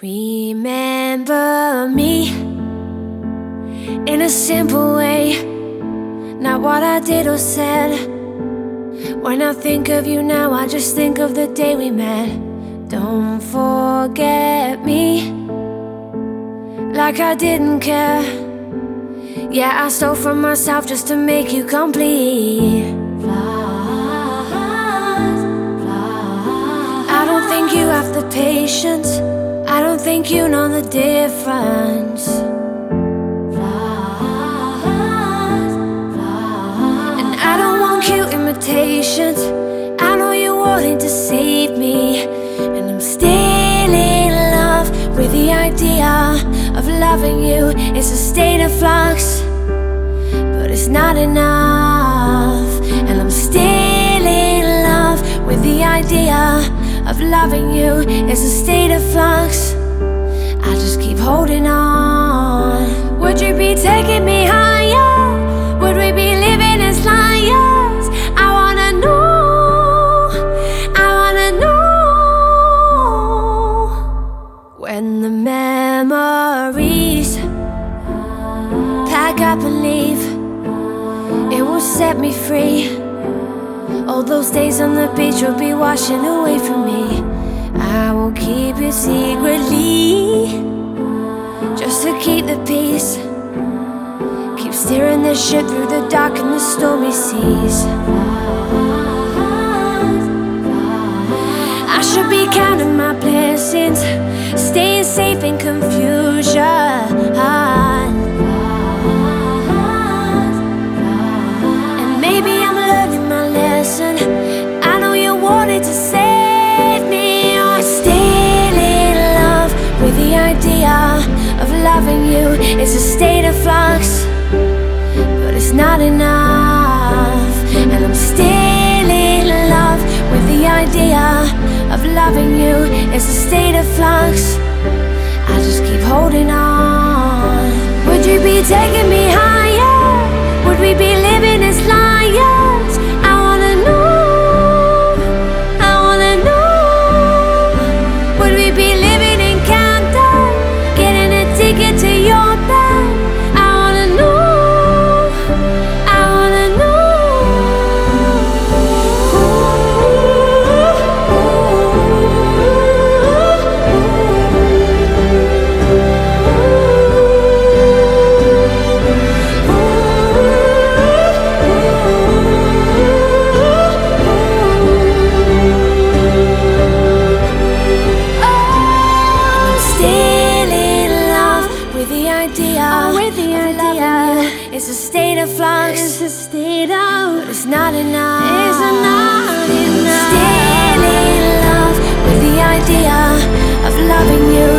Remember me in a simple way, not what I did or said. When I think of you now, I just think of the day we met. Don't forget me like I didn't care. Yeah, I stole from myself just to make you complete. I don't think you have the patience. Think you know the difference. And I don't want cute imitations. I know you're wanting to save me. And I'm still in love with the idea of loving you. It's a state of flux, but it's not enough. And I'm still in love with the idea of loving you is a state of flux. I just keep holding on. Would you be taking me higher? Would we be living as liars? I wanna know. I wanna know. When the memories pack up and leave, it will set me free. All those days on the beach will be washing away from me. I will keep it secretly, just to keep the peace. Keep steering the ship through the dark and the stormy seas. I should be counting my blessings, staying safe in confusion. It's a state of flux, but it's not enough. And I'm still in love with the idea of loving you. It's a state of flux. I just keep holding on. Would you be taking me higher? Would we be living as liars? I wanna know. I wanna know. Would we be living in Camden? Getting a ticket idea. The idea. It's a state of flux. It's a state of. But it's not enough. It's not enough. Still in love with the idea of loving you.